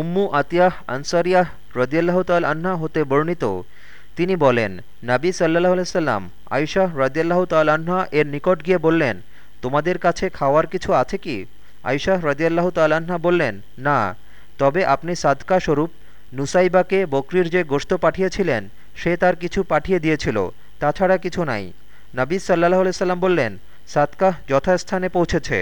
উম্মু আতিয়াহ আনসারিয়াহ রদিয়াল্লাহ তাল আহ্না হতে বর্ণিত। তিনি বলেন, নাবী সাল্লাহ আলাইসাল্লাম আয়ুষাহ রদিয়াল্লাহ তাল আহ্না এর নিকট গিয়ে বললেন, তোমাদের কাছে খাওয়ার কিছু আছে কি? আয়ুষাহ রদিয়াল্লাহ তাল্লাহা বললেন, না, তবে আপনি সাদকা স্বরূপ নুসাইবাকে বকরির যে গোস্ত পাঠিয়েছিলেন, সে তার কিছু পাঠিয়ে দিয়েছিল, তাছাড়া কিছু নাই। নাবী সাল্লাহ সাল্লাম বললেন সাদকাহ যথাস্থানে পৌঁছেছে।